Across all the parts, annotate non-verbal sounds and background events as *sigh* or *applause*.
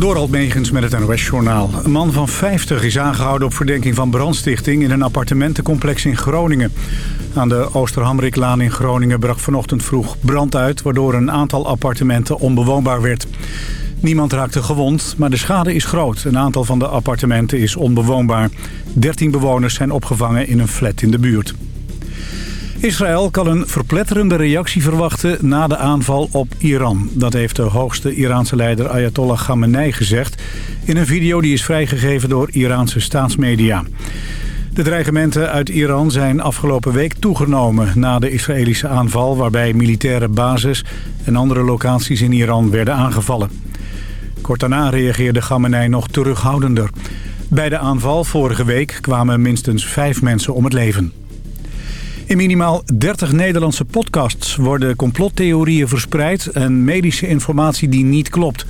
Door Megens met het NOS-journaal. Een man van 50 is aangehouden op verdenking van brandstichting... in een appartementencomplex in Groningen. Aan de Oosterhamriklaan in Groningen brak vanochtend vroeg brand uit... waardoor een aantal appartementen onbewoonbaar werd. Niemand raakte gewond, maar de schade is groot. Een aantal van de appartementen is onbewoonbaar. 13 bewoners zijn opgevangen in een flat in de buurt. Israël kan een verpletterende reactie verwachten na de aanval op Iran. Dat heeft de hoogste Iraanse leider Ayatollah Khamenei gezegd... in een video die is vrijgegeven door Iraanse staatsmedia. De dreigementen uit Iran zijn afgelopen week toegenomen... na de Israëlische aanval waarbij militaire bases en andere locaties in Iran werden aangevallen. Kort daarna reageerde Khamenei nog terughoudender. Bij de aanval vorige week kwamen minstens vijf mensen om het leven. In minimaal 30 Nederlandse podcasts worden complottheorieën verspreid... en medische informatie die niet klopt.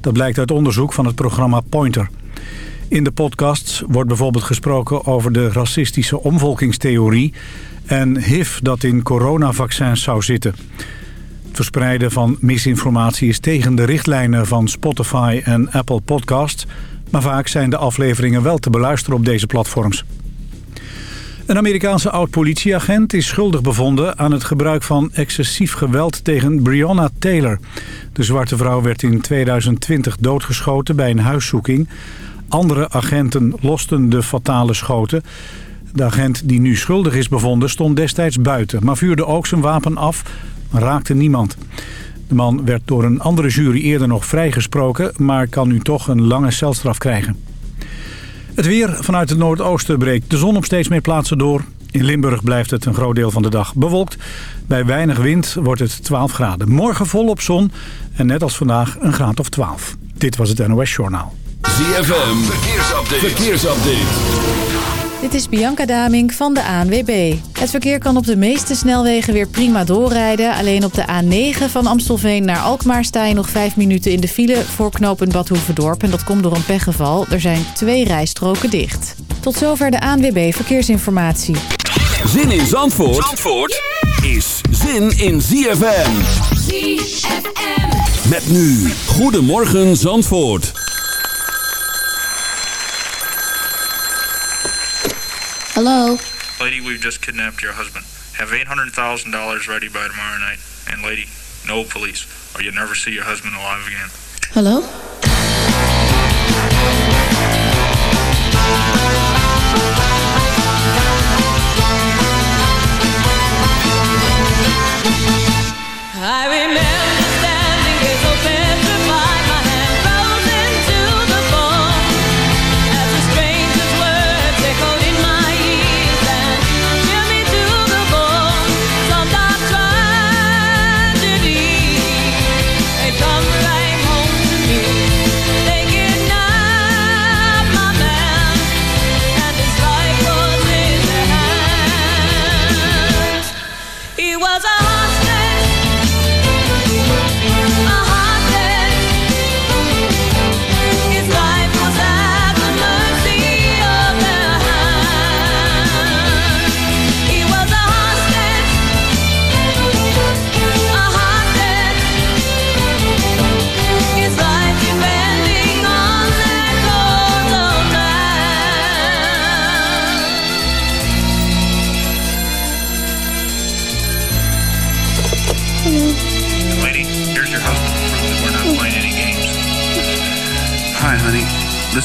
Dat blijkt uit onderzoek van het programma Pointer. In de podcasts wordt bijvoorbeeld gesproken over de racistische omvolkingstheorie... en HIV dat in coronavaccins zou zitten. Het verspreiden van misinformatie is tegen de richtlijnen van Spotify en Apple Podcasts... maar vaak zijn de afleveringen wel te beluisteren op deze platforms. Een Amerikaanse oud-politieagent is schuldig bevonden aan het gebruik van excessief geweld tegen Breonna Taylor. De zwarte vrouw werd in 2020 doodgeschoten bij een huiszoeking. Andere agenten losten de fatale schoten. De agent die nu schuldig is bevonden stond destijds buiten, maar vuurde ook zijn wapen af, maar raakte niemand. De man werd door een andere jury eerder nog vrijgesproken, maar kan nu toch een lange celstraf krijgen. Het weer vanuit het noordoosten breekt de zon op steeds meer plaatsen door. In Limburg blijft het een groot deel van de dag bewolkt. Bij weinig wind wordt het 12 graden. Morgen volop zon en net als vandaag een graad of 12. Dit was het NOS Journaal. ZFM, verkeersupdate. verkeersupdate. Dit is Bianca Daming van de ANWB. Het verkeer kan op de meeste snelwegen weer prima doorrijden. Alleen op de A9 van Amstelveen naar Alkmaar sta je nog vijf minuten in de file voor knooppunt Badhoevedorp. En dat komt door een pechgeval. Er zijn twee rijstroken dicht. Tot zover de ANWB Verkeersinformatie. Zin in Zandvoort, Zandvoort is zin in ZFM. ZFM. Met nu. Goedemorgen Zandvoort. Hello? Lady, we've just kidnapped your husband. Have $800,000 ready by tomorrow night. And lady, no police, or you'll never see your husband alive again. Hello? I remember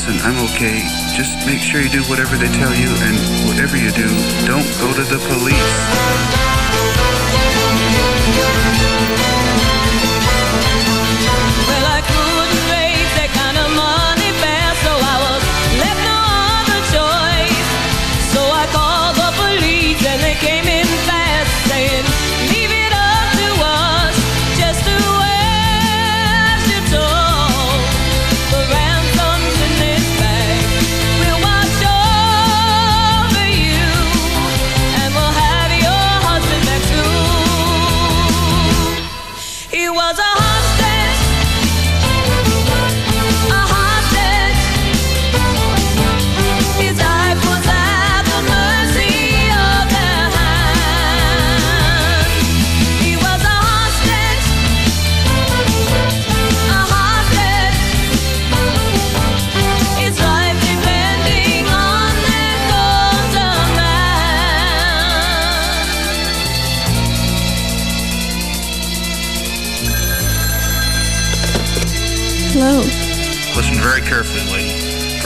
Listen, I'm okay. Just make sure you do whatever they tell you, and whatever you do, don't go to the police.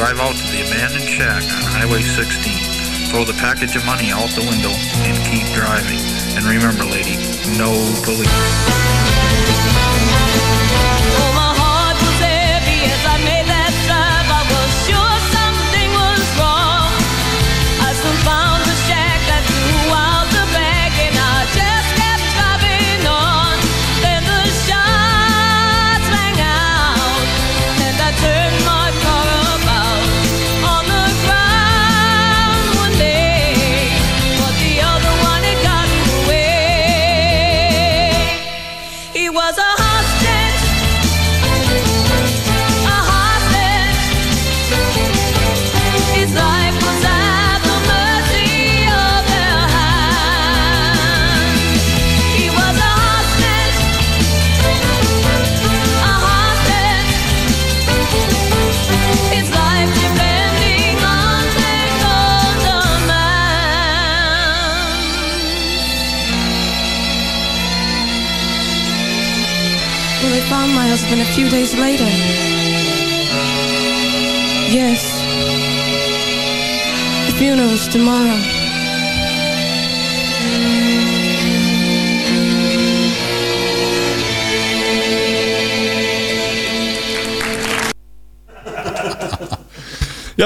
Drive out to the abandoned shack on Highway 16. Throw the package of money out the window and keep driving. And remember, lady, no police.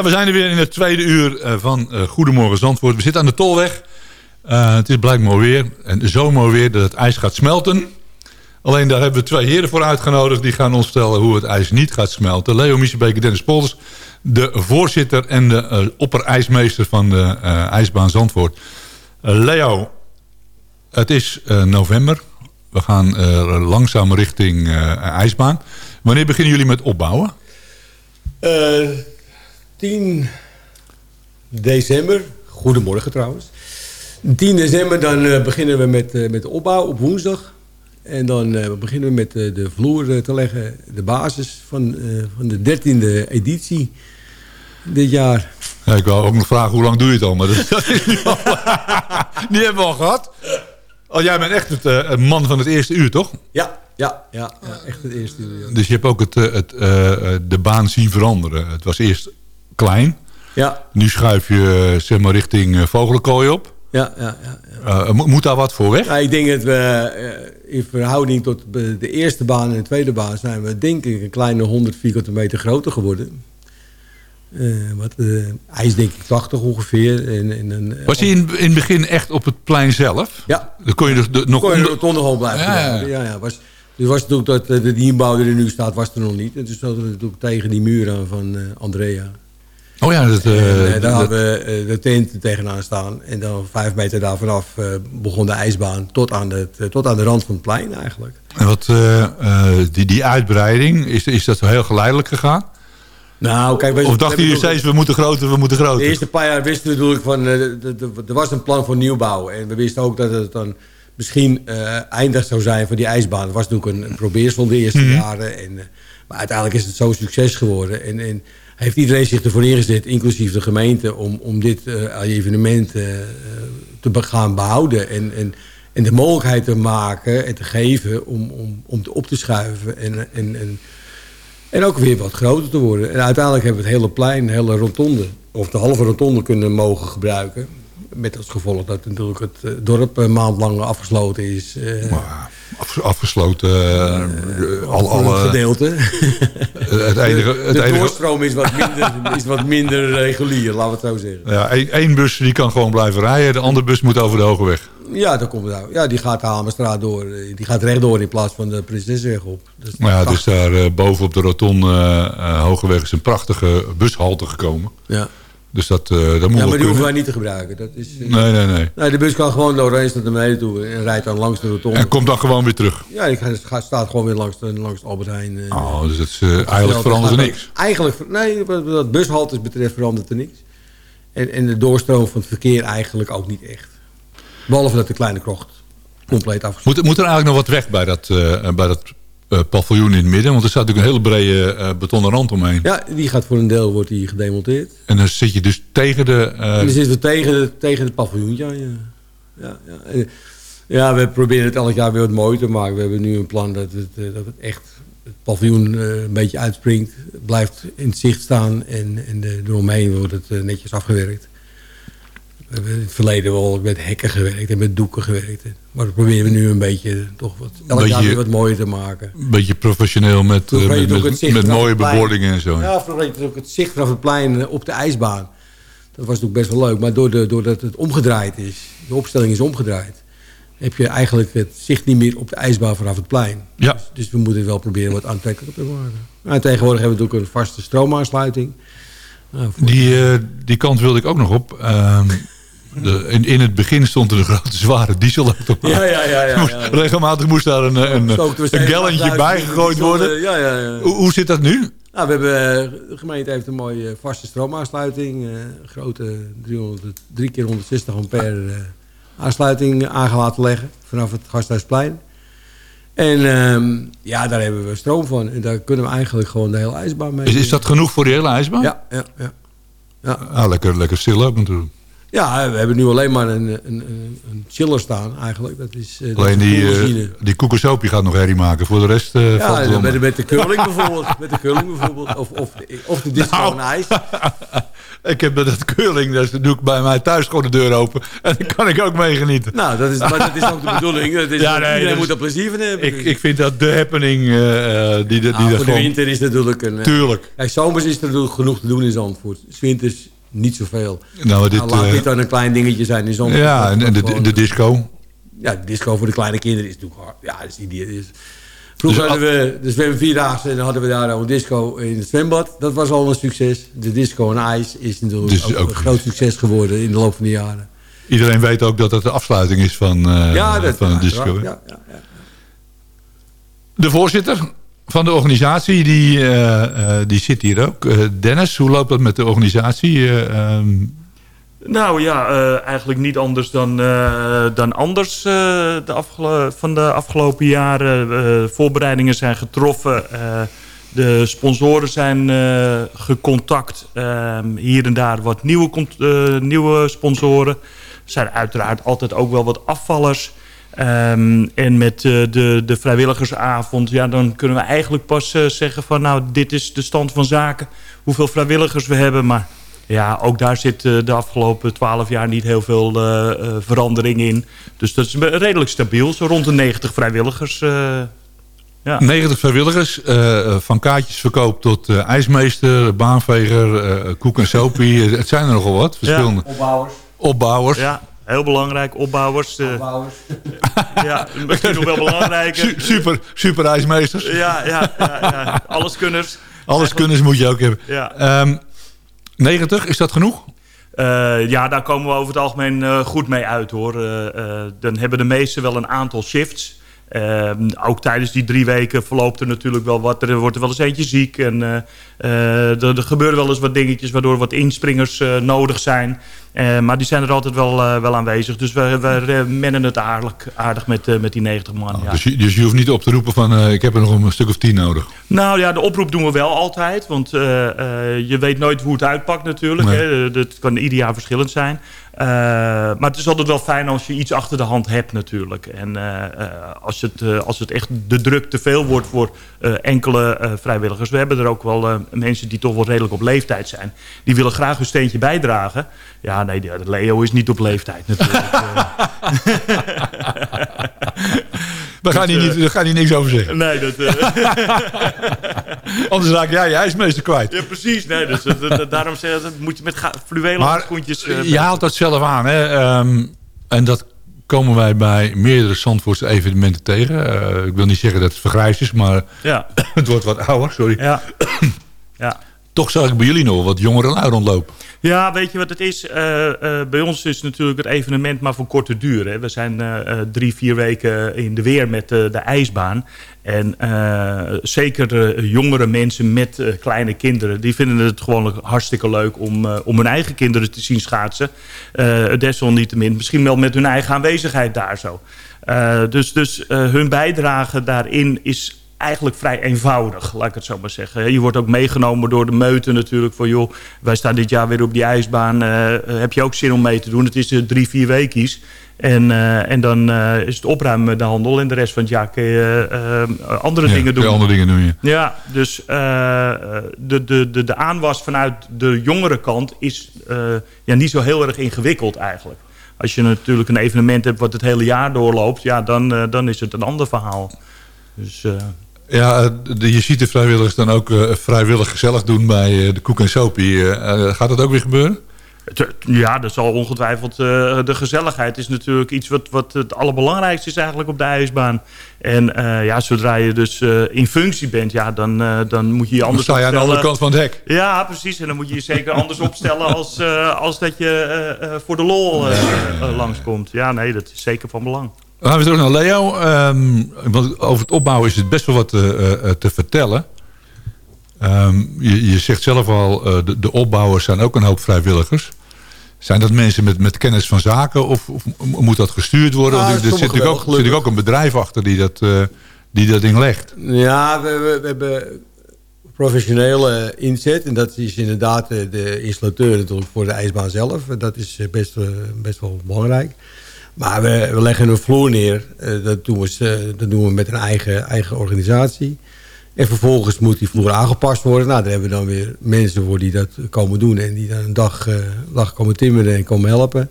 We zijn er weer in het tweede uur eh, van eh, Goedemorgen Zandvoort. We zitten aan de Tolweg. Eh, het is blijkbaar weer en zo mooi weer dat het ijs gaat smelten. Alleen daar hebben we twee heren voor uitgenodigd. Die gaan ons vertellen hoe het ijs niet gaat smelten. Leo Miesebeek en Dennis Polders. De voorzitter en de opperijsmeester van de ijsbaan Zandvoort. Leo, het is november. We gaan langzaam richting ijsbaan. Wanneer beginnen jullie met opbouwen? 10 december. Goedemorgen trouwens. 10 december dan uh, beginnen we met, uh, met de opbouw op woensdag. En dan uh, beginnen we met de vloer te leggen. De basis van, van de dertiende editie dit jaar. Ja, ik wou ook nog vragen hoe lang doe je het al. Maar dat, *laughs* dat is niet al, *laughs* Die hebben we al gehad. Oh, jij bent echt het, het, man van het eerste uur, toch? Ja, ja, ja, ja echt het eerste uur. Ja. Dus je hebt ook het, het, de baan zien veranderen. Het was eerst klein. Ja. Nu schuif je zeg maar richting Vogelenkooi op. Ja, ja, ja. ja. Uh, moet daar wat voor weg? Ja, ik denk dat we in verhouding tot de eerste baan en de tweede baan... zijn we denk ik een kleine 100 vierkante meter groter geworden. Uh, wat, ijs denk ik 80 ongeveer. En, en, en, Was je in, in het begin echt op het plein zelf? Ja. Dan kon je er de, nog kon je onder... de rotonde blijven. Ja, ja. ja, ja. Was, dus was natuurlijk dat de dienbouw die er nu staat, was er nog niet. En toen stonden we natuurlijk tegen die muur aan van Andrea. Oh ja, dat, uh, en, daar hadden we uh, de tent tegenaan staan. En dan vijf meter daar vanaf begon de ijsbaan tot aan, de, tot aan de rand van het plein eigenlijk. En wat, die, die uitbreiding, is, is dat heel geleidelijk gegaan? Nou, kijk, of dachten jullie steeds, we moeten groter, we moeten groter? De eerste paar jaar wisten we natuurlijk van, er was een plan voor nieuwbouw. En we wisten ook dat het dan misschien eindig zou zijn voor die ijsbaan. Het was natuurlijk een, een probeersel de eerste mm -hmm. jaren. En, maar uiteindelijk is het zo'n succes geworden. En, en heeft iedereen zich ervoor neergezet, inclusief de gemeente... om, om dit uh, evenement uh, te gaan behouden. En, en, en de mogelijkheid te maken en te geven om, om, om op te schuiven. En, en, en, en ook weer wat groter te worden. En uiteindelijk hebben we het hele plein, de hele rotonde... of de halve rotonde kunnen mogen gebruiken. Met als gevolg dat natuurlijk het dorp een maand lang afgesloten is... Wow afgesloten. Uh, al, alle, gedeelte. Het enige, het de enige, doorstroom is wat, minder, *laughs* is wat minder regulier, laten we het zo zeggen. Ja, één bus die kan gewoon blijven rijden. De andere bus moet over de Hoge Weg. Ja, dat komt nou. ja, die gaat de Hamerstraat door. Die gaat rechtdoor in plaats van de Prinsesweg op. Dus ja, dus daar uh, boven op de rotonde uh, Hoge Weg is een prachtige bushalte gekomen. Ja. Dus dat, uh, dat moet ja, maar die kunnen. hoeven wij niet te gebruiken. Dat is, uh, nee, nee, nee, nee. De bus kan gewoon door eens naar beneden toe en rijdt dan langs de rotonde. En komt dan gewoon weer terug? Ja, die gaat, staat gewoon weer langs, de, langs Albert Heijn. Uh, oh, dus dat is, eigenlijk verandert er niks? Eigenlijk, nee, wat, bushaltes betreft verandert er niks. En, en de doorstroom van het verkeer eigenlijk ook niet echt. Behalve dat de kleine krocht compleet afgesloten moet, moet er eigenlijk nog wat weg bij dat, bij dat paviljoen in het midden? Want er staat natuurlijk een hele brede uh, betonnen rand omheen. Ja, die gaat voor een deel wordt die gedemonteerd. En dan zit je dus tegen de... En dan zitten we tegen, de, tegen het paviljoen, ja. Ja, ja, ja. ja, we proberen het elk jaar weer wat mooi te maken. We hebben nu een plan dat het, dat het echt het paviljoen eh, een beetje uitspringt. Blijft in het zicht staan en, en de, eromheen wordt het eh, netjes afgewerkt. We hebben in het verleden wel met hekken gewerkt en met doeken gewerkt. Maar dat proberen we nu een beetje toch wat, elk jaar Beetje- weer wat mooier te maken. Een beetje professioneel met, eh, met, mooie bebordingen en zo. Ja, vroeger had je ook het zicht vanaf het plein eh, op de ijsbaan. Dat was natuurlijk best wel leuk. Maar door de, doordat het omgedraaid is, de opstelling is omgedraaid... heb je eigenlijk het zicht niet meer op de ijsbaan vanaf het plein. Ja. Dus, dus we moeten wel proberen wat aantrekkelijker te maken. Nou, tegenwoordig hebben we natuurlijk een vaste stroomaansluiting. Nou, Die, eh, die kant wilde ik ook nog op. Ehm, de, in, in het begin stond er een grote zware dieselautomaat. Ja, ja, ja. ja, Moest- ja. Regelmatig moest daar een, een, een uit, bijgegooid die- worden. Ja, ja, ja. Hoe, hoe zit dat nu? Nou, we hebben, eh, de gemeente heeft een mooie eh, vaste stroomaansluiting. eh, Een grote 300, 3 keer 160 ampère eh, aansluiting aan laten leggen. Vanaf het Gasthuisplein. En ehm, ja, daar hebben we stroom van. En daar kunnen we eigenlijk gewoon de hele ijsbaan mee. Is, is dat genoeg voor die hele ijsbaan? Ja, ja, ja. Ah, lekker, lekker stil ook natuurlijk. Ja, we hebben nu alleen maar een, een, een, chiller staan eigenlijk. Dat is, eh, dat Alleen is die, eh die koekersopie gaat nog herrie maken. Voor de rest valt Ja, met, met de curling bijvoorbeeld. Met de curling bijvoorbeeld. Of, of, of de disco Nou. en ijs. *laughs* Ik heb met dat curling, dat doe ik bij mij thuis gewoon de deur open. *laughs* En dan kan ik ook meegenieten. Nou, dat is, maar dat is ook de bedoeling. Dat is, *laughs* Ja, nee, iedereen dat moet er plezier van hebben. Ik, ik vind dat de happening eh, die, die Nou, dat voor de winter is natuurlijk een... Tuurlijk. Kijk, zomers is er natuurlijk genoeg te doen in Zandvoort. winters niet zoveel. Nou, dit, nou, laat eh, dit dan een klein dingetje zijn in ja, en, de, de disco. Ja, de disco voor de kleine kinderen is natuurlijk hard. Ja, dat is idioot. Is... Vroeger Dus hadden we de zwem vierdaagse en dan hadden we daar al een disco in het zwembad. Dat was al een succes. De disco en ijs is natuurlijk Dus ook, ook- een groot succes geworden in de loop van de jaren. Iedereen weet ook dat het de afsluiting is van, eh ja, dat van ja, disco. Ja, ja, ja. De voorzitter van de organisatie, die, eh, eh, die zit hier ook. Eh, Dennis, hoe loopt dat met de organisatie? Eh, ehm, Nou ja, eigenlijk niet anders dan, dan anders eh, de van de afgelopen jaren. Voorbereidingen zijn getroffen. de sponsoren zijn gecontact. Ehm, hier en daar wat nieuwe, nieuwe sponsoren. Er zijn uiteraard altijd ook wel wat afvallers. Ehm, en met eh, de, de vrijwilligersavond, ja, dan kunnen we eigenlijk pas eh, zeggen van... nou, dit is de stand van zaken, hoeveel vrijwilligers we hebben. Maar ja, ook daar zit eh, de afgelopen twaalf jaar niet heel veel eh, eh, verandering in. Dus dat is redelijk stabiel, zo rond de 90 vrijwilligers. eh, ja. 90 vrijwilligers, eh, van kaartjesverkoop tot eh, ijsmeester, baanveger, eh, koek en sopie. het zijn er nogal wat, verschillende Opbouwers. opbouwers. ja, heel belangrijk, opbouwers. eh, Opbouwers. *laughs* ja, misschien nog wel belangrijker. Su- super, super ijsmeesters. Ja, ja, ja, ja. alleskunners. Alles kunnen ze moet je ook hebben. Ja. Ehm, 90, is dat genoeg? Eh, ja, daar komen we over het algemeen eh, goed mee uit hoor. Eh, eh, dan hebben de meesten wel een aantal shifts. Eh, ook tijdens die drie weken verloopt er natuurlijk wel wat. Er wordt er wel eens eentje ziek. En eh, eh, er, er gebeuren wel eens wat dingetjes waardoor wat inspringers nodig zijn. Maar die zijn er altijd wel, wel aanwezig. Dus we, we mennen het aardig, aardig met, met die 90 man. ja. Dus, je, dus je hoeft niet op te roepen van ik heb er nog een stuk of 10 nodig. Nou ja, de oproep doen we wel altijd. Want je weet nooit hoe het uitpakt natuurlijk. Nee. Hè. Dat kan ieder jaar verschillend zijn. Eh, maar het is altijd wel fijn als je iets achter de hand hebt natuurlijk. En eh, eh, als, het, als het echt de druk te veel wordt voor enkele vrijwilligers. We hebben er ook wel mensen die toch wel redelijk op leeftijd zijn. Die willen graag hun steentje bijdragen. Ja, nee, Leo is niet op leeftijd natuurlijk. *laughs* *laughs* Eh, Daar gaan, hier niet, daar gaan hier niks over zeggen. nee, dat... eh, *laughs* Anders raak jij je ijsmeester kwijt. ja, precies. Nee, dus, daarom zeg ik, dat moet je met fluwelen schoentjes... eh, je haalt dat zelf aan. Hè? Ehm, en dat komen wij bij meerdere Zandvoortse evenementen tegen. Eh, ik wil niet zeggen dat het vergrijsd is, maar ja, *laughs* het wordt wat ouder. Sorry. ja. *coughs* ja. Toch zag ik bij jullie nog wat jongere lui rondlopen. Ja, weet je wat het is? Eh, eh, bij ons is natuurlijk het evenement maar van korte duur. Hè. We zijn eh, drie, vier weken in de weer met de ijsbaan. En zeker jongere mensen met kleine kinderen... die vinden het gewoon hartstikke leuk om, om hun eigen kinderen te zien schaatsen. Desalniettemin misschien wel met hun eigen aanwezigheid daar zo. Dus dus hun bijdrage daarin is eigenlijk vrij eenvoudig, laat ik het zo maar zeggen. Je wordt ook meegenomen door de meuten natuurlijk. Van joh, wij staan dit jaar weer op die ijsbaan. eh, heb je ook zin om mee te doen? Het is eh, drie, vier weekjes. En, eh, en dan eh, is het opruimen de handel. En de rest van het jaar kun je eh, andere Ja, dingen doen. je andere dingen doen, ja. Ja, dus eh, de, de, de, de aanwas vanuit de jongere kant is eh, ja, niet zo heel erg ingewikkeld eigenlijk. Als je natuurlijk een evenement hebt wat het hele jaar doorloopt, ja, dan, eh, dan is het een ander verhaal. Dus, eh, Ja, eh, de- je ziet de vrijwilligers dan ook eh, vrijwillig gezellig doen bij eh, de Koek en Sopie. Eh, gaat dat ook weer gebeuren? ja, dat zal ongetwijfeld. de gezelligheid is natuurlijk iets wat, wat het allerbelangrijkste is eigenlijk op de ijsbaan. En ja, zodra je dus in functie bent, ja, dan, dan moet je je Dan anders sta je aan de andere kant van het hek. Ja, precies. En dan moet je je zeker anders *laughs* opstellen als, als dat je voor de lol langskomt. Ja, nee, dat is zeker van belang. Dan gaan we terug naar Leo. Ehm, want over het opbouwen is het best wel wat eh, eh, te vertellen. Ehm, je, je zegt zelf al, eh, de, de opbouwers zijn ook een hoop vrijwilligers. Zijn dat mensen met, met kennis van zaken of, of moet dat gestuurd worden? Ah, Want er zit natuurlijk, ook, zit ook een bedrijf achter die dat, eh, die dat ding legt. Ja, we, we, we hebben professionele inzet. En dat is inderdaad eh, de installateur natuurlijk voor de ijsbaan zelf. Dat is eh, best, eh, best wel belangrijk. Maar we, we leggen een vloer neer. Eh, dat, doen we, eh, dat doen we met een eigen, eigen organisatie. En vervolgens moet die vloer aangepast worden. Nou, daar hebben we dan weer mensen voor die dat komen doen. En die dan een dag, eh, dag komen timmeren en komen helpen.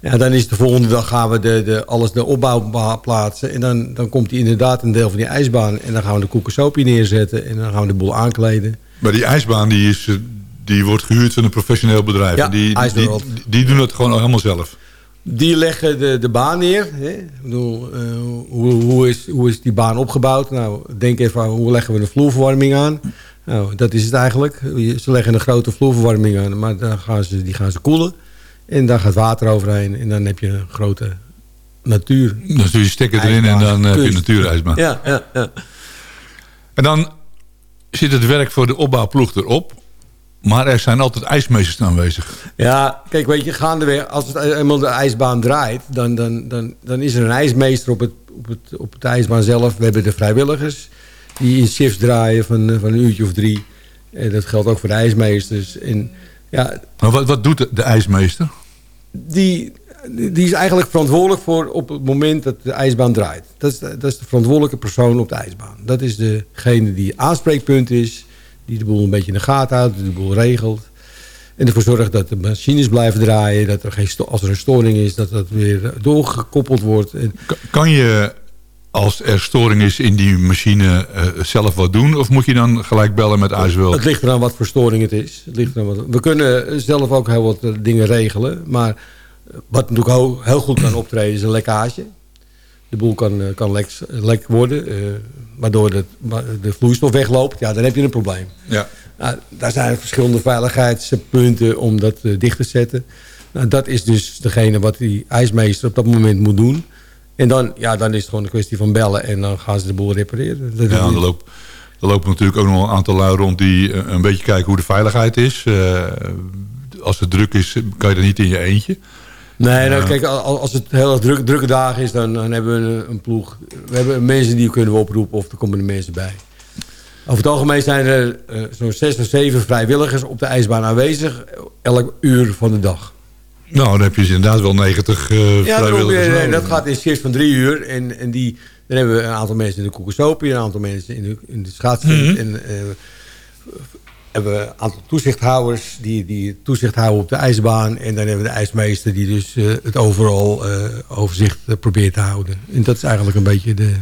Ja, dan is de volgende dag gaan we de, de, alles de opbouw plaatsen. En dan, dan komt die inderdaad een deel van die ijsbaan. En dan gaan we de koekensopie neerzetten. En dan gaan we de boel aankleden. Maar die ijsbaan die is, eh, die wordt gehuurd van een professioneel bedrijf. Ja, die, die, die, doen het gewoon helemaal zelf. Die leggen de, de baan neer. Hè? Ik bedoel, eh, hoe, hoe, is, hoe is die baan opgebouwd? Nou, denk even aan hoe leggen we de vloerverwarming aan. Nou, dat is het eigenlijk. Ze leggen een grote vloerverwarming aan, maar dan gaan ze, die gaan ze koelen. En daar gaat water overheen. En dan heb je een grote natuur. Dus doe je stekker erin en dan heb je natuurijsbaan. Ja, ja, ja. En dan zit het werk voor de opbouwploeg erop. Maar er zijn altijd ijsmeesters aanwezig. Ja, kijk, weet je, gaandeweg, als het eenmaal de ijsbaan draait... dan, dan, dan, dan is er een ijsmeester op het, op, het, op het ijsbaan zelf. We hebben de vrijwilligers die in shifts draaien van, eh, van een uurtje of drie. En dat geldt ook voor de ijsmeesters. En ja, Maar wat, wat doet de, de ijsmeester? die, die is eigenlijk verantwoordelijk voor op het moment dat de ijsbaan draait. Dat is, dat is de verantwoordelijke persoon op de ijsbaan. Dat is degene die aanspreekpunt is, die de boel een beetje in de gaten houdt, die de boel regelt. En ervoor zorgt dat de machines blijven draaien, dat er geen als er een storing is, dat dat weer doorgekoppeld wordt. Kan je, als er storing is in die machine, eh, zelf wat doen? Of moet je dan gelijk bellen met IJsworld? het ligt eraan wat voor storing het is. Het ligt eraan wat, we kunnen zelf ook heel wat eh, dingen regelen, maar wat natuurlijk ho- heel goed kan optreden is een lekkage. De boel kan, eh, kan lek, lek worden, eh, waardoor de, de vloeistof wegloopt. Ja, dan heb je een probleem. Ja. Nou, daar zijn verschillende veiligheidspunten om dat eh, dicht te zetten. Nou, dat is dus degene wat die ijsmeester op dat moment moet doen. En dan, ja, dan is het gewoon een kwestie van bellen en dan gaan ze de boel repareren. Dat Ja, er, loopt, er lopen natuurlijk ook nog een aantal lui rond die eh, een beetje kijken hoe de veiligheid is. Eh, als het druk is, kan je er niet in je eentje. Nee, nou, Ja. kijk, al- als het heel erg druk, drukke dagen is, dan, dan hebben we een, een ploeg. We hebben mensen die kunnen we oproepen of er komen er mensen bij. Over het algemeen zijn er eh, zo'n zes of zeven vrijwilligers op de ijsbaan aanwezig. Elk uur van de dag. Nou, dan heb je dus inderdaad wel 90 eh Ja, vrijwilligers eh, nodig. dat gaat in shifts van drie uur. En, en die, dan hebben we een aantal mensen in de koekensopie, een aantal mensen in de, in de schaatsen. Mhm. En eh, hebben we een aantal toezichthouders die, die toezicht houden op de ijsbaan. En dan hebben we de ijsmeester die dus eh, het overal eh, overzicht eh, probeert te houden. En dat is eigenlijk een beetje de...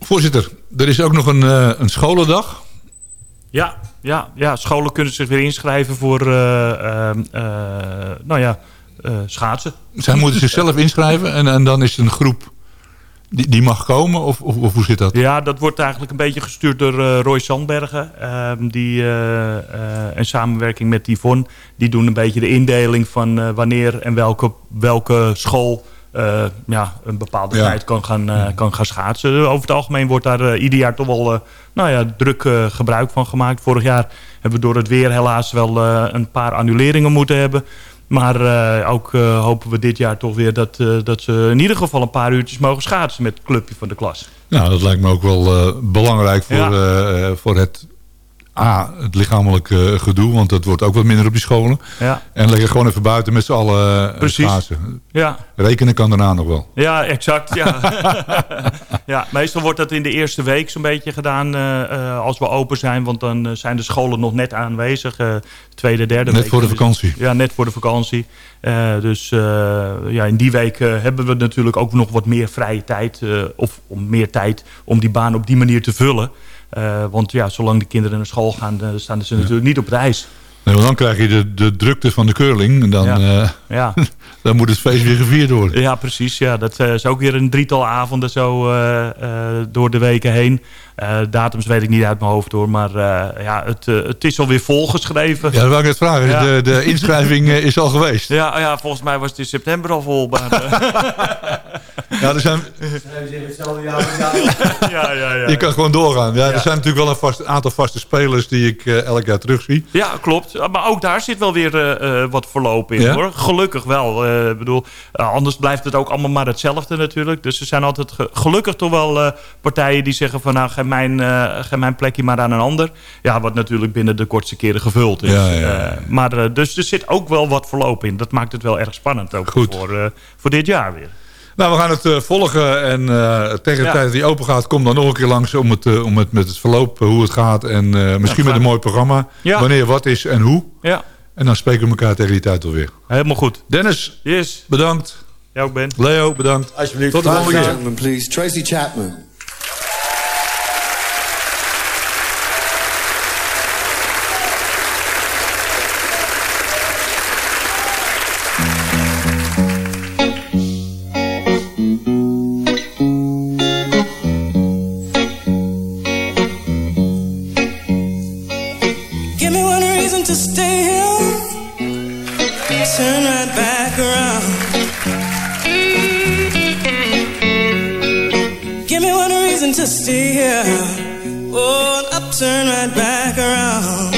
Voorzitter, er is ook nog een, eh, een scholendag. Ja, ja, ja, scholen kunnen zich weer inschrijven voor eh, eh, eh, nou ja, eh, schaatsen. Zij moeten zichzelf inschrijven en, en dan is het een groep die, die mag komen? Of, of, of hoe zit dat? Ja, dat wordt eigenlijk een beetje gestuurd door eh, Roy Sandbergen. ehm, die, eh, eh, in samenwerking met Yvonne. Die doen een beetje de indeling van eh, wanneer en welke, welke school eh, ja, een bepaalde Ja. tijd kan gaan, eh, kan gaan schaatsen. Over het algemeen wordt daar eh, ieder jaar toch wel eh, nou ja, druk eh, gebruik van gemaakt. Vorig jaar hebben we door het weer helaas wel eh, een paar annuleringen moeten hebben. Maar eh, ook eh, hopen we dit jaar toch weer dat, eh, dat ze in ieder geval een paar uurtjes mogen schaatsen met het clubje van de klas. Nou, dat lijkt me ook wel belangrijk voor, Ja. voor het A, het lichamelijk eh, gedoe, want dat wordt ook wat minder op die scholen. Ja. En lekker gewoon even buiten met z'n allen uh, Precies. Ja, Rekenen kan daarna nog wel. ja exact. Ja. *laughs* ja, meestal wordt dat in de eerste week zo'n beetje gedaan eh, als we open zijn. Want dan zijn de scholen nog net aanwezig. tweede, derde Net week. voor de vakantie. Ja, net voor de vakantie. Dus ja, in die week hebben we natuurlijk ook nog wat meer vrije tijd. of om meer tijd om die baan op die manier te vullen. Eh, want ja, zolang de kinderen naar school gaan, eh, staan ze natuurlijk niet op het ijs. Nee, want dan krijg je de, de drukte van de curling. En dan, Ja. eh, Ja. *laughs* dan moet het feest weer gevierd worden. Ja, precies. Ja, dat is ook weer een drietal avonden zo door de weken heen. Eh, datums weet ik niet uit mijn hoofd hoor. Maar eh, ja, het, eh, het is alweer volgeschreven. Ja, dat wou ik net vragen. Ja. De, de *laughs* inschrijving is al geweest. Ja, ja, volgens mij was het in september al vol. Maar, *laughs* Ja, er zijn, ja, ja, ja. je kan gewoon doorgaan. Ja. Er zijn natuurlijk wel een vast, aantal vaste spelers die ik elk jaar terugzie. Ja, klopt. Maar ook daar zit wel weer wat verloop in, hoor. Gelukkig wel. Ik bedoel, anders blijft het ook allemaal maar hetzelfde natuurlijk. Dus er zijn altijd ge- gelukkig toch wel partijen die zeggen van... nou, geef mijn, eh, geef mijn plekje maar aan een ander. Ja, wat natuurlijk binnen de kortste keren gevuld is. Ja, ja, ja. Eh, maar eh, dus er zit ook wel wat verloop in. Dat maakt het wel erg spannend ook Goed. Voor, eh, voor dit jaar weer. Nou, we gaan het eh, volgen. En eh, tegen de Ja. tijd dat die open gaat, kom dan nog een keer langs om het, om het met het verloop, hoe het gaat. En eh, misschien met een mooi programma. Ja. Wanneer wat is en hoe. Ja, En dan spreken we elkaar tegen die tijd alweer. helemaal goed. Dennis, Yes, bedankt. jij ook Ben. Leo, bedankt. Alsjeblieft. Tot de volgende keer. Please. Tracy Chapman. Stay here. And I'll turn right back around.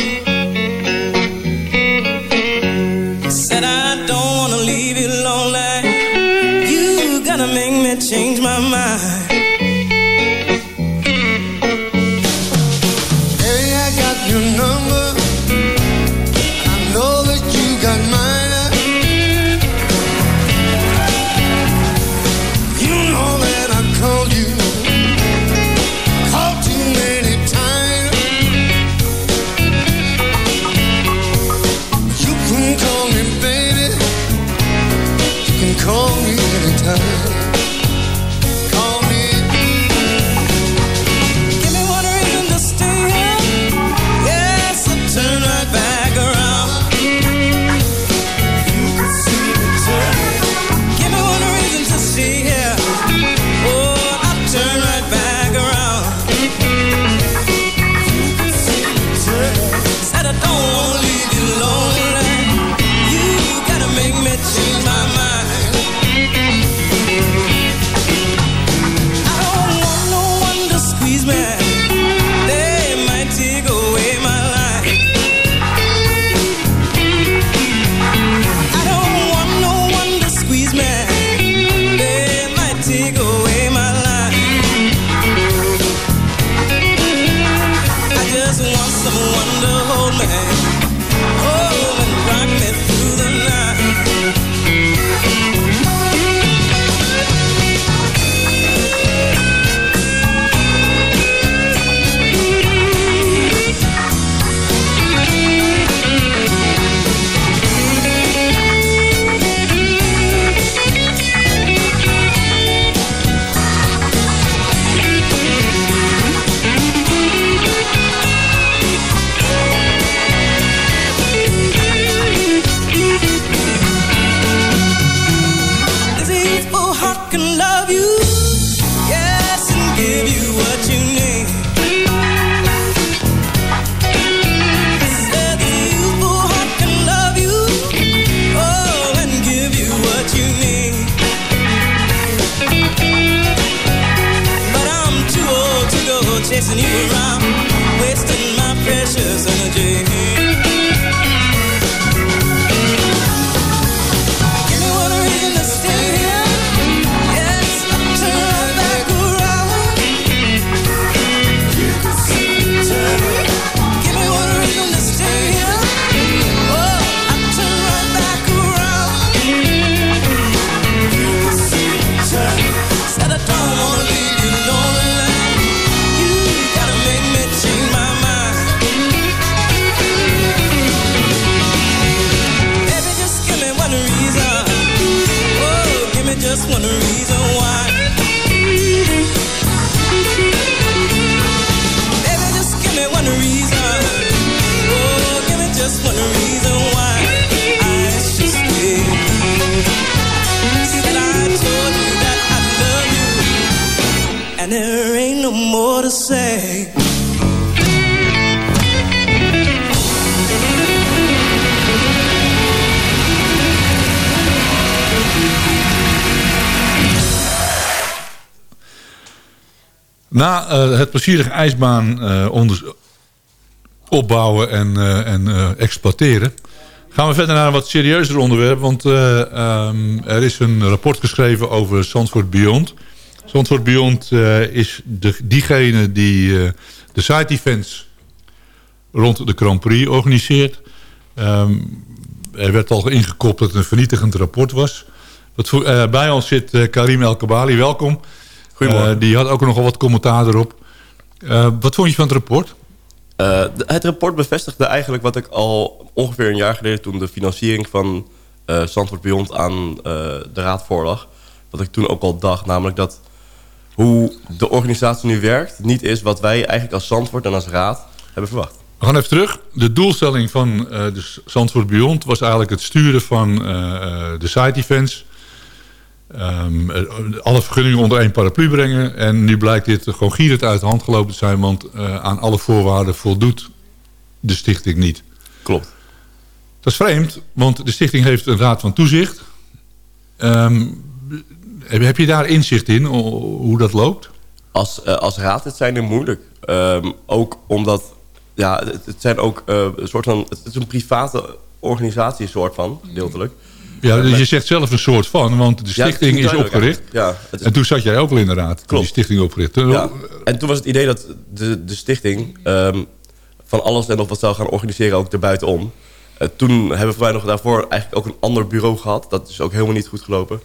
Said I don't wanna leave you lonely. You gotta make me change my mind. Hey, I got your number. Na eh, het plezierige ijsbaan eh, opbouwen en, eh, en exploiteren... gaan we verder naar een wat serieuzer onderwerp. Want eh, ehm, er is een rapport geschreven over Zandvoort Beyond. Zandvoort Beyond is de, diegene die de side events rond de Grand Prix organiseert. Ehm, er werd al ingekopt dat het een vernietigend rapport was. Bij ons zit Karim El Kabali, welkom. Goedemorgen. Eh, die had ook nog wel wat commentaar erop. Eh, wat vond je van het rapport? Eh, de- het rapport bevestigde eigenlijk wat ik al ongeveer een jaar geleden... toen de financiering van eh Zandvoort Beyond aan eh, de raad voorlag... wat ik toen ook al dacht, namelijk dat hoe de organisatie nu werkt... niet is wat wij eigenlijk als Zandvoort en als raad hebben verwacht. We gaan even terug. De doelstelling van eh de Zandvoort Beyond was eigenlijk het sturen van de side events. Eh, alle vergunningen onder één paraplu brengen. En nu blijkt dit gewoon gierend uit de hand gelopen te zijn. Want eh, aan alle voorwaarden voldoet de stichting niet. Klopt. Dat is vreemd, want de stichting heeft een raad van toezicht. Ehm, heb je daar inzicht in, hoe dat loopt? Als, eh, als raad het zijn er moeilijk. Ehm, ook omdat, ja, het, het zijn ook een soort van... Het is een private organisatie, soort van, deeltelijk. Ja, dus je zegt zelf een soort van, want de stichting is opgericht. Ja, is- En toen zat jij ook al in de raad, toen die stichting opgericht. Ja. En toen was het idee dat de, de stichting ehm, van alles en nog wat zou gaan organiseren, ook erbuitenom. Uh, toen hebben wij nog daarvoor eigenlijk ook een ander bureau gehad. Dat is ook helemaal niet goed gelopen.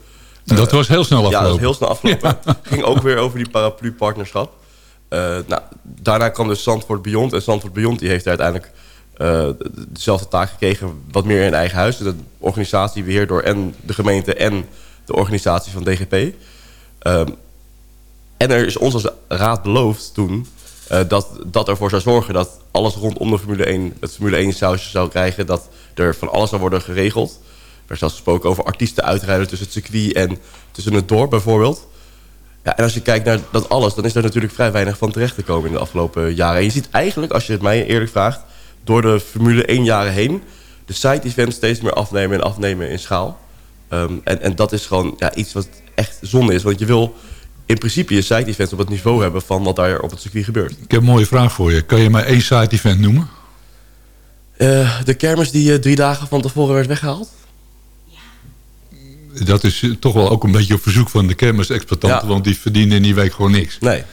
Dat was heel snel Ja, dat afgelopen. is heel snel afgelopen. *laughs* Ging ook weer over die paraplu-partnerschap. Eh, nou, daarna kwam dus Zandvoort Beyond. En Zandvoort Beyond die heeft uiteindelijk eh, dezelfde taak gekregen, wat meer in eigen huis. De organisatie beheerd door en de gemeente en de organisatie van DGP. Ehm, en er is ons als raad beloofd toen... eh, dat dat ervoor zou zorgen dat alles rondom de Formule 1... het Formule 1 sausje zou krijgen. Dat er van alles zou worden geregeld. Er werd zelfs gesproken over artiesten uitrijden tussen het circuit en tussen het dorp bijvoorbeeld. Ja, en als je kijkt naar dat alles, dan is er natuurlijk vrij weinig van terecht te komen in de afgelopen jaren. En je ziet eigenlijk, als je het mij eerlijk vraagt, door de Formule 1 jaren heen... de side-events steeds meer afnemen en afnemen in schaal. Ehm, en, en dat is gewoon ja, iets wat echt zonde is. Want je wil in principe je side-events op het niveau hebben van wat daar op het circuit gebeurt. Ik heb een mooie vraag voor je. Kan je mij één side event noemen? Eh, de kermis die eh, drie dagen van tevoren werd weggehaald? Dat is eh, toch wel ook een beetje op verzoek van de kermisexploitanten. Ja. Want die verdienen in die week gewoon niks. Nee.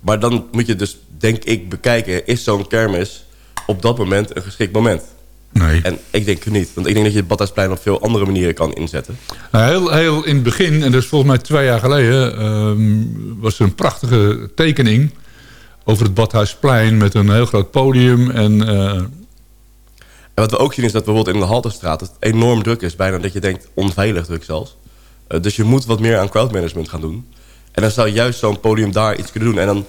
Maar dan moet je dus, denk ik, bekijken... is zo'n kermis op dat moment een geschikt moment? Nee. En ik denk het niet. Want ik denk dat je het Badhuisplein op veel andere manieren kan inzetten. Nou, heel, heel in het begin, en dat is volgens mij twee jaar geleden... ehm, was er een prachtige tekening over het Badhuisplein... met een heel groot podium. En, eh, En wat we ook zien is dat bijvoorbeeld in de Halterstraat... het enorm druk is. Bijna dat je denkt onveilig druk zelfs. Eh, dus je moet wat meer aan crowdmanagement gaan doen. En dan zou juist zo'n podium daar iets kunnen doen. En dan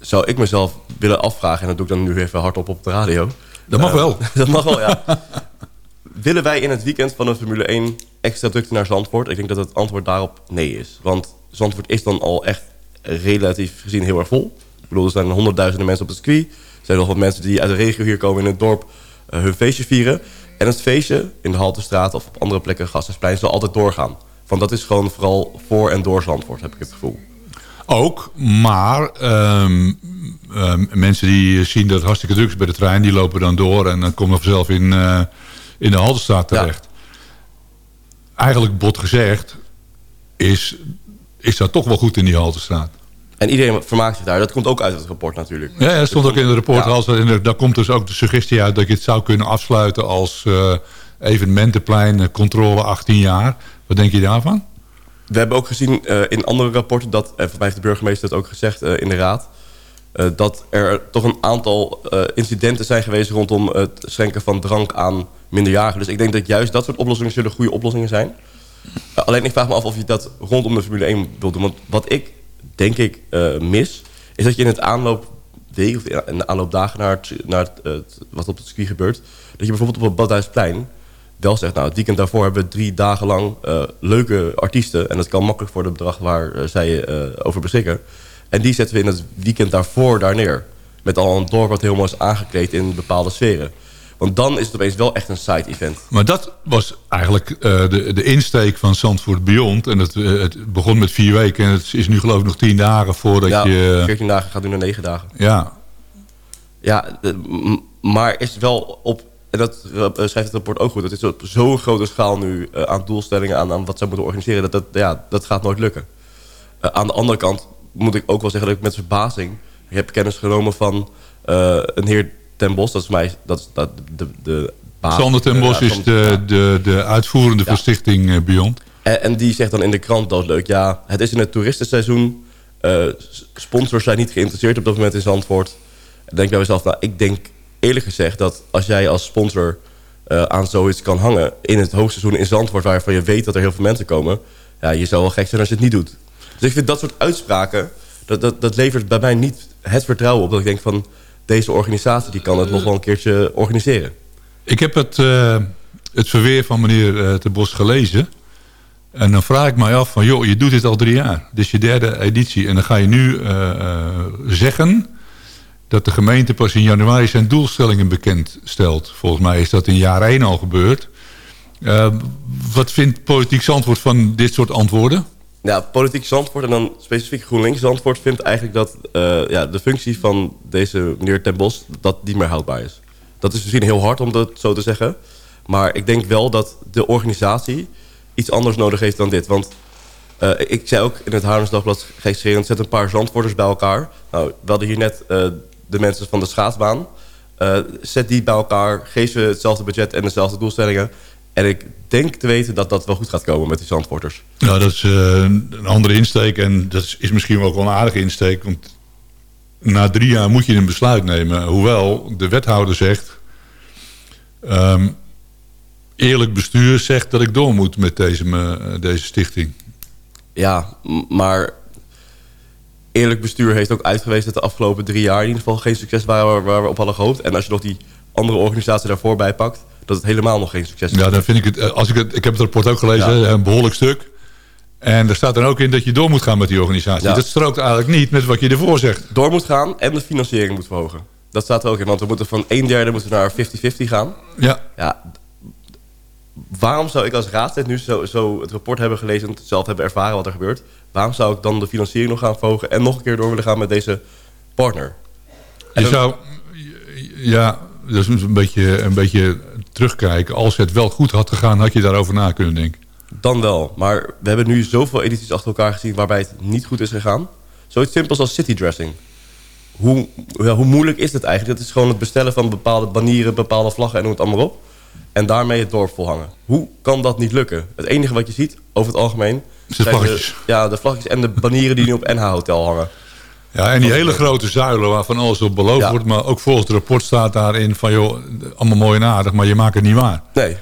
zou ik mezelf willen afvragen... en dat doe ik dan nu even hardop op de radio... Dat mag Eh, wel. *laughs* dat mag wel, ja. *laughs* Willen wij in het weekend van de Formule 1 extra drukte naar Zandvoort? Ik denk dat het antwoord daarop nee is. Want Zandvoort is dan al echt relatief gezien heel erg vol. Ik bedoel, er zijn honderdduizenden mensen op het circuit. Er zijn nog wat mensen die uit de regio hier komen in het dorp eh, hun feestje vieren. En het feestje in de Haltestraat of op andere plekken, Gasthuisplein, zal altijd doorgaan. Want dat is gewoon vooral voor en door Zandvoort, heb ik het gevoel. Ook, maar ehm, ehm, mensen die zien dat het hartstikke druk is bij de trein... die lopen dan door en dan komen we vanzelf in, eh, in de Haltestraat terecht. Eigenlijk bot gezegd is, is dat toch wel goed in die Haltestraat. En iedereen vermaakt zich daar. Dat komt ook uit het rapport natuurlijk. Ja, dat stond ook in het rapport. Ja. Als, en er- daar komt dus ook de suggestie uit dat je het zou kunnen afsluiten als eh, evenementenplein, eh, controle 18 jaar. Wat denk je daarvan? We hebben ook gezien eh, in andere rapporten, dat, en volgens mij heeft de burgemeester het ook gezegd eh, in de raad, eh, dat er toch een aantal eh, incidenten zijn geweest rondom het schenken van drank aan minderjarigen. Dus ik denk dat juist dat soort oplossingen zullen goede oplossingen zijn. Eh, alleen ik vraag me af of je dat rondom de Formule 1 wilt doen. Want wat ik denk ik eh, mis, is dat je in het aanloopweek of in de aanloopdagen naar, naar eh, het- wat op het circuit gebeurt, dat je bijvoorbeeld op het Badhuisplein wel zegt, nou, het weekend daarvoor hebben we drie dagen lang eh, leuke artiesten. En dat kan makkelijk voor het bedrag waar eh, zij eh, over beschikken. En die zetten we in het weekend daarvoor daar neer. Met al een dorp wat helemaal is aangekleed in bepaalde sferen. Want dan is het opeens wel echt een side-event. Maar dat was eigenlijk de, de insteek van Zandvoort Beyond. En het, het begon met vier weken en het is nu geloof ik nog tien dagen voordat ja, je... 14 dagen gaat nu naar 9 dagen. Ja, Ja, de- maar is wel op... En dat eh, schrijft het rapport ook goed. Het is op zo'n grote schaal nu eh, aan doelstellingen... Aan, aan wat ze moeten organiseren. Dat, dat, ja, dat gaat nooit lukken. Eh, aan de andere kant moet ik ook wel zeggen... dat ik met verbazing... Ik heb kennis genomen van een heer Ten Bos. Dat is mij... Dat is dat, de, de baas- Sander ten Bos ja, is de, de, de uitvoerende Stichting eh, Beyond. en, en die zegt dan in de krant doodleuk... ja, het is in het toeristenseizoen... sponsors zijn niet geïnteresseerd op dat moment in Zandvoort. Dan denk bij mezelf... nou, ik denk eerlijk gezegd dat als jij als sponsor... eh, aan zoiets kan hangen in het hoogseizoen in Zandvoort... waarvan je weet dat er heel veel mensen komen... ja, je zou wel gek zijn als je het niet doet. Dus ik vind dat soort uitspraken... dat, dat, dat levert bij mij niet het vertrouwen op... dat ik denk van deze organisatie die kan het nog wel een keertje organiseren. Ik heb het, eh, het verweer van meneer Ten Bos gelezen. En dan vraag ik mij af van, joh, je doet dit al drie jaar. Dit is je derde editie. En dan ga je nu zeggen dat de gemeente pas in januari zijn doelstellingen bekend stelt. Volgens mij is dat in jaar één al gebeurd. Eh, wat vindt politiek Zandvoort van dit soort antwoorden? Ja, politiek Zandvoort en dan specifiek GroenLinks Zandvoort vindt eigenlijk dat eh, ja, de functie van deze meneer Ten Bos dat niet meer houdbaar is. Dat is misschien heel hard om dat zo te zeggen. Maar ik denk wel dat de organisatie iets anders nodig heeft dan dit. Want eh, ik zei ook in het Haarlems Dagblad zet een paar Zandvoorters bij elkaar. Nou, we hadden hier net de mensen van de schaatsbaan. Eh, zet die bij elkaar, geef ze hetzelfde budget en dezelfde doelstellingen. En ik denk te weten dat dat wel goed gaat komen met die Zandvoorters. Nou, dat is eh, een andere insteek. En dat is, is misschien ook wel een aardige insteek. Want na drie jaar moet je een besluit nemen. Hoewel de wethouder zegt... ehm, eerlijk bestuur zegt dat ik door moet met deze, me- deze stichting. Ja, maar eerlijk bestuur heeft ook uitgewezen dat de afgelopen drie jaar in ieder geval geen succes waren waar, waar we op hadden gehoopt. En als je nog die andere organisatie daarvoor bijpakt, dat het helemaal nog geen succes is. Ja, dan vind ik het... eh, Als ik, het ik heb het rapport ook gelezen, Ja. een behoorlijk stuk. En daar staat dan ook in dat je door moet gaan met die organisatie. Ja. Dat strookt eigenlijk niet met wat je ervoor zegt. Door moet gaan en de financiering moet verhogen. Dat staat er ook in, want we moeten van een derde moeten naar 50-50 gaan. Ja. Ja, waarom zou ik als raadslid nu zo, zo het rapport hebben gelezen... en het zelf hebben ervaren wat er gebeurt... waarom zou ik dan de financiering nog gaan verhogen... en nog een keer door willen gaan met deze partner? Je zou, ja, dat is een beetje, een beetje terugkijken. Als het wel goed had gegaan, had je daarover na kunnen denken. Dan wel. Maar we hebben nu zoveel edities achter elkaar gezien... waarbij het niet goed is gegaan. Zoiets simpels als citydressing. Hoe, ja, hoe moeilijk is het eigenlijk? Dat is gewoon het bestellen van bepaalde banieren, bepaalde vlaggen en noem het allemaal op. En daarmee het dorp volhangen. Hoe kan dat niet lukken? Het enige wat je ziet, over het algemeen... Zijn vlaggetjes. ja, de vlaggetjes en de banieren die nu op NH Hotel hangen. Ja, en die hele grote zuilen waarvan alles op beloofd Ja. wordt. Maar ook volgens het rapport staat daarin van... joh, allemaal mooi en aardig, maar je maakt het niet waar. Nee,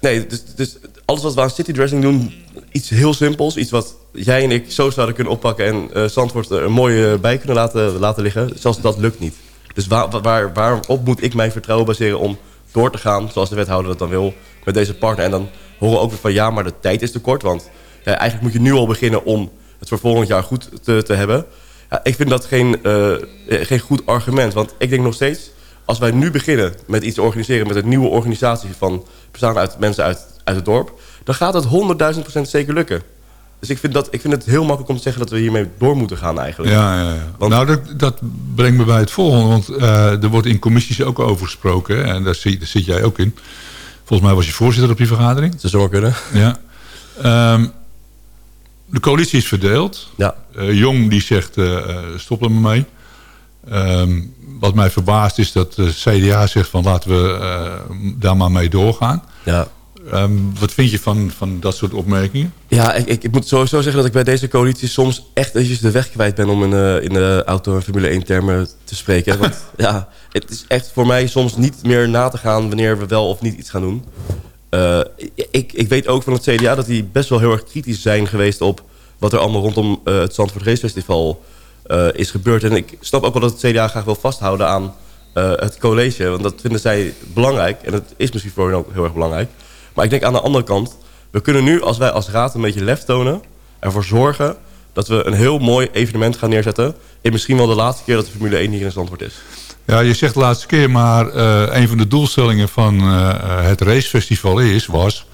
nee dus, dus alles wat we aan citydressing doen... iets heel simpels, iets wat jij en ik zo zouden kunnen oppakken... en eh Zandvoort er een mooie bij kunnen laten, laten liggen. Zelfs dat lukt niet. Dus waar, waar, waarop moet ik mijn vertrouwen baseren om door te gaan... zoals de wethouder dat dan wil, met deze partner? En dan horen we ook weer van ja, maar de tijd is te kort. Want ja, eigenlijk moet je nu al beginnen om het voor volgend jaar goed te, te hebben. Ja, ik vind dat geen, eh, eh, geen goed argument. Want ik denk nog steeds, als wij nu beginnen met iets te organiseren... met een nieuwe organisatie van bestaande uit mensen uit, uit het dorp... dan gaat het 100.000% zeker lukken. Dus ik vind, dat, ik vind het heel makkelijk om te zeggen dat we hiermee door moeten gaan eigenlijk. Ja, ja, ja. Want- nou, dat, dat brengt me bij het volgende. Want eh, er wordt in commissies ook over gesproken. hè, En daar zit, daar zit jij ook in. Volgens mij was je voorzitter op die vergadering. Dat zou wel kunnen. Ja. Ehm, de coalitie is verdeeld. Ja. Eh, Jong die zegt eh, eh, stop er maar mee. Ehm, wat mij verbaast is dat de CDA zegt van laten we daar maar mee doorgaan. Ja. Ehm, wat vind je van, van dat soort opmerkingen? Ja, ik, ik, ik moet sowieso zeggen dat ik bij deze coalitie soms echt eventjes de weg kwijt ben om in, in de auto- en Formule 1 termen te spreken. Want *laughs* ja, het is echt voor mij soms niet meer na te gaan wanneer we wel of niet iets gaan doen. Eh, ik, ik weet ook van het CDA dat die best wel heel erg kritisch zijn geweest op wat er allemaal rondom eh, het Zandvoort Race Festival eh, is gebeurd. En ik snap ook wel dat het CDA graag wil vasthouden aan het college. Want dat vinden zij belangrijk. En het is misschien voor hen ook heel erg belangrijk. Maar ik denk aan de andere kant... we kunnen nu, als wij als raad een beetje lef tonen... ervoor zorgen dat we een heel mooi evenement gaan neerzetten... in misschien wel de laatste keer dat de Formule 1 hier in Zandvoort is. Ja, je zegt de laatste keer, maar eh, een van de doelstellingen van eh, eh, het racefestival is, was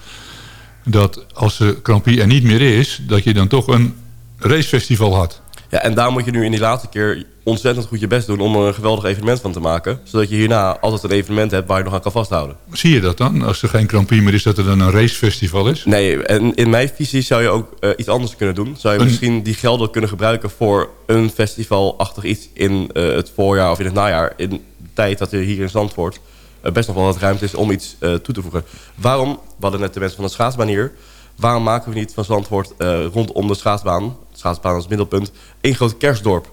dat als de Grand er niet meer is, dat je dan toch een racefestival had. Ja, en daar moet je nu in die laatste keer ontzettend goed je best doen om er een geweldig evenement van te maken. Zodat je hierna altijd een evenement hebt waar je nog aan kan vasthouden. Zie je dat dan? Als er geen Grand Prix meer is, dat er dan een racefestival is? Nee, en in mijn visie zou je ook eh, iets anders kunnen doen. Zou je Een- misschien die gelden kunnen gebruiken voor een festivalachtig iets in eh, het voorjaar of in het najaar. In de tijd dat er hier in Zandvoort eh, best nog wel wat ruimte is om iets toe te voegen. Waarom, we hadden net de mensen van de schaatsbaan hier. Waarom maken we niet van Zandvoort rondom de schaatsbaan, schaatsbaan als middelpunt, één groot kerstdorp?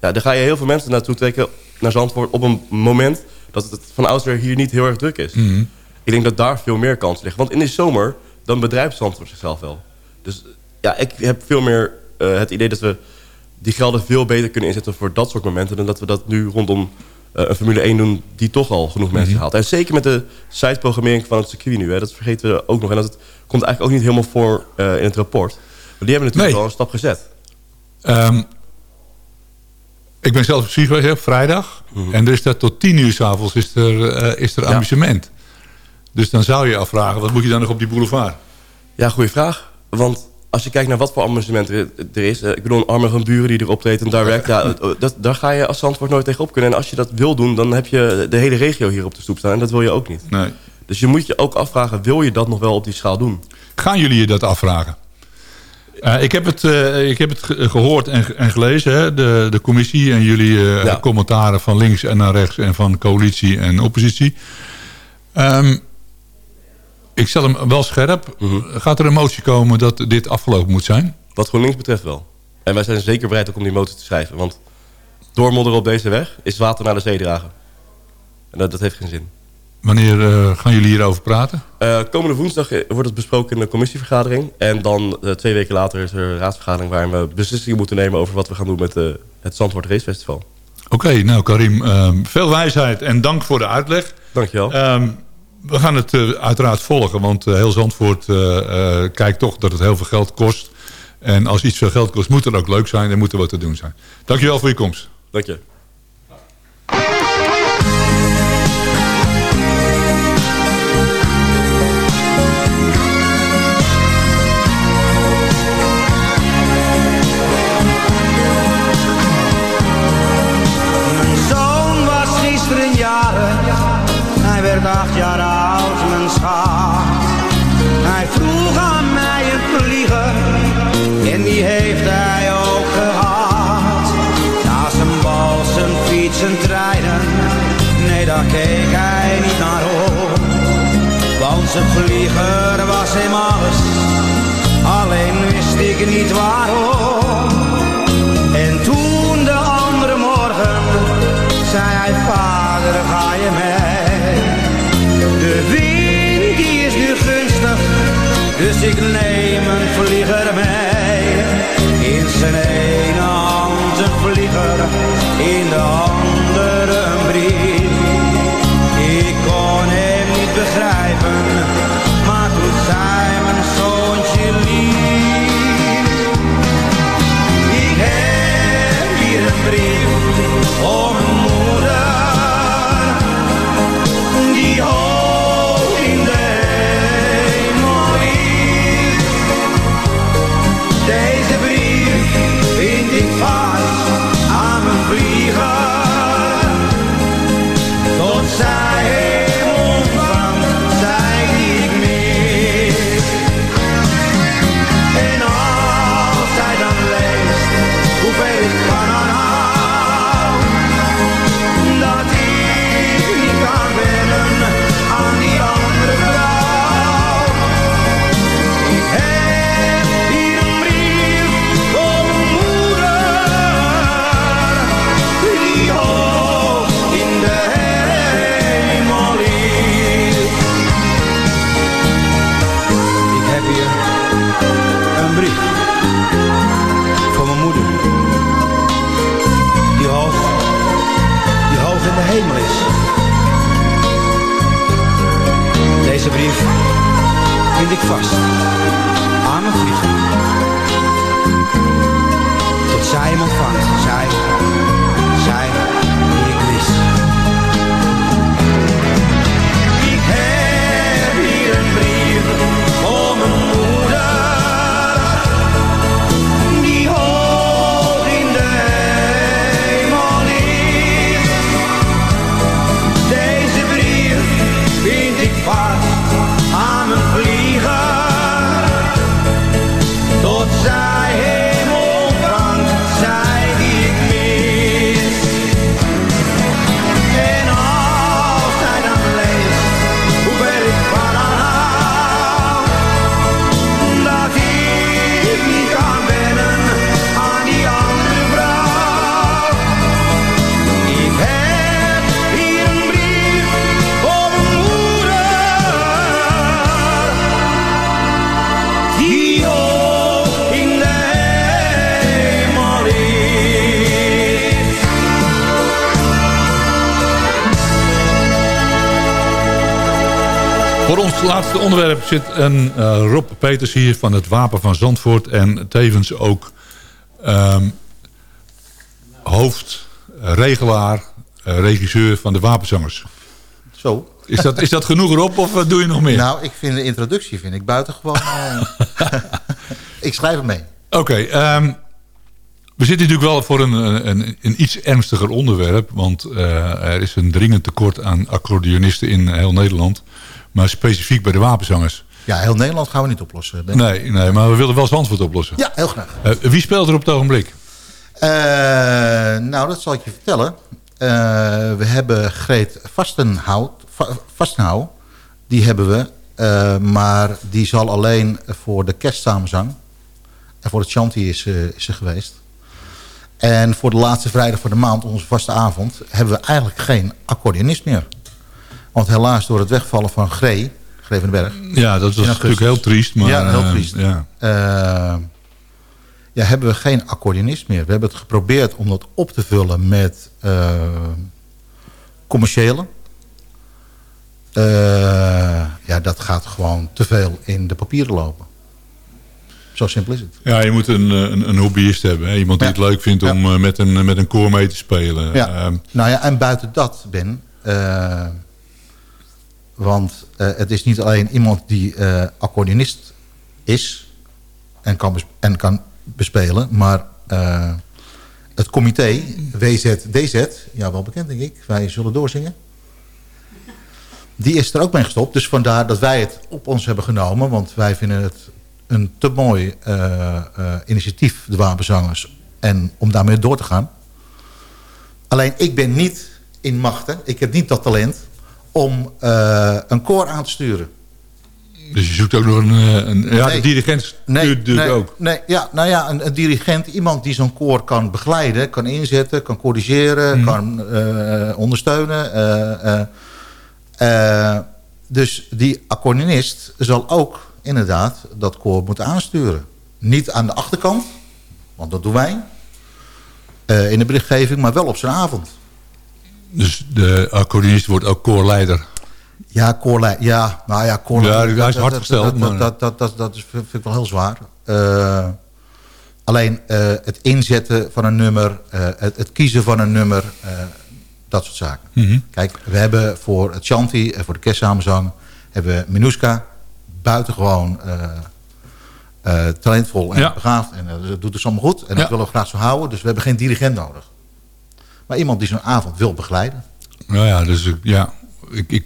Ja, daar ga je heel veel mensen naartoe trekken, naar Zandvoort, op een moment dat het van oudsher hier niet heel erg druk is. Mhm. Ik denk dat daar veel meer kans ligt. Want in de zomer, dan bedrijft Zandvoort zichzelf wel. Dus ja, ik heb veel meer eh, het idee dat we die gelden veel beter kunnen inzetten voor dat soort momenten... dan dat we dat nu rondom eh, een Formule 1 doen die toch al genoeg mensen haalt. En zeker met de siteprogrammering van het circuit nu, hè, dat vergeten we ook nog. En dat komt eigenlijk ook niet helemaal voor eh, in het rapport. Maar die hebben natuurlijk Nee. wel een stap gezet. Ehm, ik ben zelf op ski geweest op vrijdag. En er is daar tot tien uur s'avonds is er, eh, is er Ja. amusement. Dus dan zou je afvragen, wat moet je dan nog op die boulevard? Ja, goede vraag. Want als je kijkt naar wat voor amusement er, er is... eh, ik bedoel, een arme van buren die erop treedt en daar werkt... Ja, *laughs* eh, dat, daar ga je als Zandvoort nooit tegenop kunnen. En als je dat wil doen, dan heb je de hele regio hier op de stoep staan. En dat wil je ook niet. Nee. Dus je moet je ook afvragen, wil je dat nog wel op die schaal doen? Gaan jullie je dat afvragen? Eh, ik heb het, eh, ik heb het ge- gehoord en, en gelezen, hè? De, de commissie en jullie eh, Ja. commentaren van links en naar rechts en van coalitie en oppositie. Ehm, ik stel hem wel scherp. Gaat er een motie komen dat dit afgelopen moet zijn? Wat GroenLinks betreft wel. En wij zijn zeker bereid ook om die motie te schrijven. Want doormodderen op deze weg is water naar de zee dragen. En dat, dat heeft geen zin. Wanneer eh, gaan jullie hierover praten? Eh, komende woensdag eh, wordt het besproken in de commissievergadering. En dan twee weken later is er een raadsvergadering... waarin we beslissingen moeten nemen over wat we gaan doen met het Zandvoort Race Festival. Oké, nou Karim, ehm, veel wijsheid en dank voor de uitleg. Dankjewel. Ehm, we gaan het uiteraard volgen, want heel Zandvoort kijkt toch dat het heel veel geld kost. En als iets veel geld kost, moet het ook leuk zijn en moet er wat te doen zijn. Dankjewel voor je komst. Dank je. Daar keek hij niet naar op. Want zijn vlieger was hem alles, alleen wist ik niet waarom. En toen de andere morgen zei hij, vader ga je mee. De wind die is nu gunstig, dus ik neem een vlieger mee. In zijn ene hand een vlieger, in de andere begrijpen, maar toen zei mijn Laatste onderwerp zit een eh, Rob Peters hier van het Wapen van Zandvoort. En tevens ook ehm, hoofd, eh, regelaar, eh, regisseur van de Wapenzangers. Zo. Is dat, is dat genoeg Rob of wat doe je nog meer? Nou, ik vind de introductie vind ik buitengewoon... eh, *laughs* ik schrijf hem mee. Oké, ehm, we zitten natuurlijk wel voor een, een, een iets ernstiger onderwerp. Want eh, er is een dringend tekort aan accordeonisten in heel Nederland. Maar specifiek bij de wapenzangers. Ja, heel Nederland gaan we niet oplossen. Ben. Nee, nee, maar we willen wel Zandvoort oplossen. Ja, heel graag. Eh, wie speelt er op het ogenblik? Eh, nou, dat zal ik je vertellen. Eh, we hebben Greet Vastenhout, Va-. Die hebben we. maar die zal alleen voor de kerstsamenzang. En voor het chanty is, is ze geweest. En voor de laatste vrijdag voor de maand, onze vaste avond... hebben we eigenlijk geen accordeonist meer. Want helaas door het wegvallen van Gree... Gree van den Berg... Ja, dat was in natuurlijk heel triest. Maar, ja, heel eh, triest. ja. Eh, ja, hebben we geen accordeonist meer. We hebben het geprobeerd om dat op te vullen met eh, commerciële. Ja, dat gaat gewoon te veel in de papieren lopen. Zo simpel is het. Ja, je moet een, een, een hobbyist hebben. Hè? Iemand die Ja. het leuk vindt om met, een, met een koor mee te spelen. Ja. Ehm, nou ja, en buiten dat, Ben... want eh, het is niet alleen iemand die eh accordeonist is... en kan, en kan bespelen, maar... eh, het comité WZDZ, ja wel bekend denk ik, wij zullen doorzingen. Die is er ook mee gestopt. Dus vandaar dat wij het op ons hebben genomen. Want wij vinden het een te mooi initiatief, de Wapenzangers. En om daarmee door te gaan. Alleen ik ben niet in machten, ik heb niet dat talent om eh, een koor aan te sturen. dus je zoekt ook nog een... eh, een ja, Nee. de dirigent stuurt Nee, natuurlijk nee, ook. Nee, ja, nou ja, een, een dirigent, iemand die zo'n koor kan begeleiden, kan inzetten, kan corrigeren, Mhm. kan eh, ondersteunen. dus die accordeonist zal ook inderdaad dat koor moeten aansturen. Niet aan de achterkant, want dat doen wij, in de berichtgeving, maar wel op zijn avond. Dus de accordeonist wordt ook koorleider. Ja, koorlijn. Ja, nou ja, koorlijn. Ja, hij is hard gesteld, Dat, maar- dat, dat, dat, dat is, vind ik wel heel zwaar. Eh, alleen eh, het inzetten van een nummer, eh, het, het kiezen van een nummer, dat soort zaken. Mhm. Kijk, we hebben voor het Chanti en voor de kerstsamenzang... hebben we Minuska buitengewoon talentvol en Ja. begaafd. En dat doet dus allemaal goed. En dat willen we graag zo houden. Dus we hebben geen dirigent nodig. Maar iemand die zo'n avond wil begeleiden. Nou ja, dus ja, ik, ik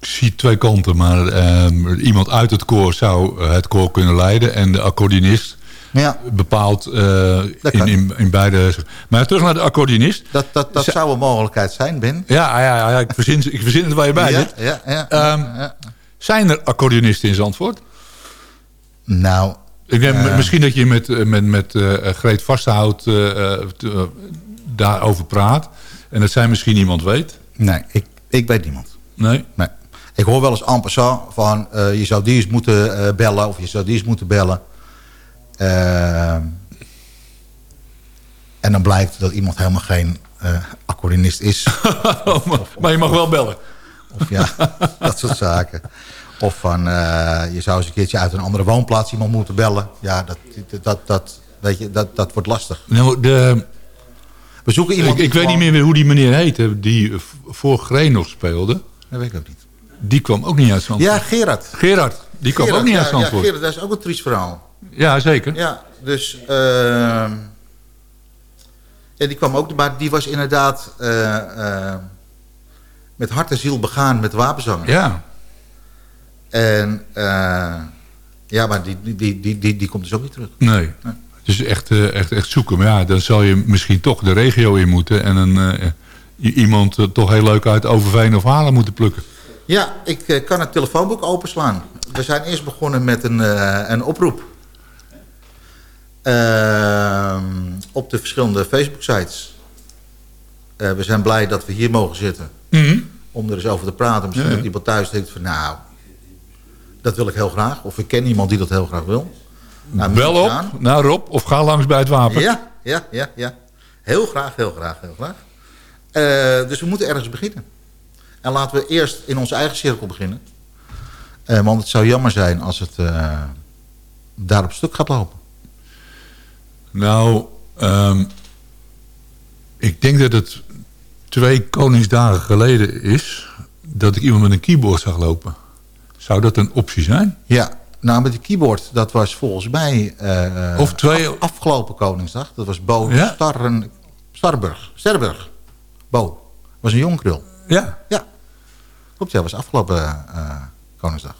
zie twee kanten. Maar ehm, iemand uit het koor zou het koor kunnen leiden. En de accordeonist Ja. bepaalt eh, in, in, in beide... Maar terug naar de accordeonist. Dat, dat, dat zou een mogelijkheid zijn, Ben. Ja, ja, ja ik, verzin, ik verzin het waar je bij ja, zit. ja, ja, ja. Zijn er accordeonisten in Zandvoort? Nou, Ik denk Eh. misschien dat je met, eh, met, met eh, Greet Vasthout daarover praat. En dat zij misschien iemand weet. nee, ik, ik weet niemand. Nee? Nee. Ik hoor wel eens en passant van... eh, je zou die eens moeten eh, bellen of je zou die eens moeten bellen. Ehm, en dan blijkt dat iemand helemaal geen eh accordeonist is. *laughs* maar, maar je mag wel bellen. Of ja, *laughs* dat soort zaken. Of van, eh, je zou eens een keertje uit een andere woonplaats iemand moeten bellen. Ja, dat, dat, dat, weet je, dat, dat wordt lastig. Nou, de, We zoeken ik, iemand... ik weet niet meer hoe die meneer heette. Die eh, voor Green nog speelde. Dat weet ik ook niet. Die kwam ook niet uit Zandvoort. Ja, Gerard. Gerard. Die kwam Gerard, ook niet ja, uit Zandvoort. Ja, Ja, Gerard, dat is ook een triest verhaal. zeker. Ja, dus... ja, die kwam ook, maar die was inderdaad eh, eh, met hart en ziel begaan met wapenzanger. Ja. En ja, maar die, die, die, die, die, die komt dus ook niet terug. Nee. Dus echt, eh, echt, echt zoeken. Maar ja, dan zal je misschien toch de regio in moeten. En een, eh, iemand eh, toch heel leuk uit Overveen of Halen moeten plukken. Ja, ik kan het telefoonboek openslaan. We zijn eerst begonnen met een, een oproep. Ehm, op de verschillende Facebook-sites. We zijn blij dat we hier mogen zitten. Om er eens over te praten. Misschien Ja. dat iemand thuis denkt van nou, dat wil ik heel graag. Of ik ken iemand die dat heel graag wil. Nou, Bel op naar Rob of ga langs bij het wapen. Ja, ja, ja, ja. Heel graag, heel graag, heel graag. Eh, dus we moeten ergens beginnen. En laten we eerst in onze eigen cirkel beginnen. Eh, want het zou jammer zijn als het eh, daar op stuk gaat lopen. Nou, ehm, ik denk dat het twee Koningsdagen geleden is... dat ik iemand met een keyboard zag lopen. Zou dat een optie zijn? Ja, nou met die keyboard, dat was volgens mij... eh, Of twee- af- afgelopen Koningsdag. Dat was Bo Ja? Starren, Starburg. Sterrenburg. Bo. was een jong krul. Ja. Ja. Klopt, ja, was afgelopen eh, Koningsdag.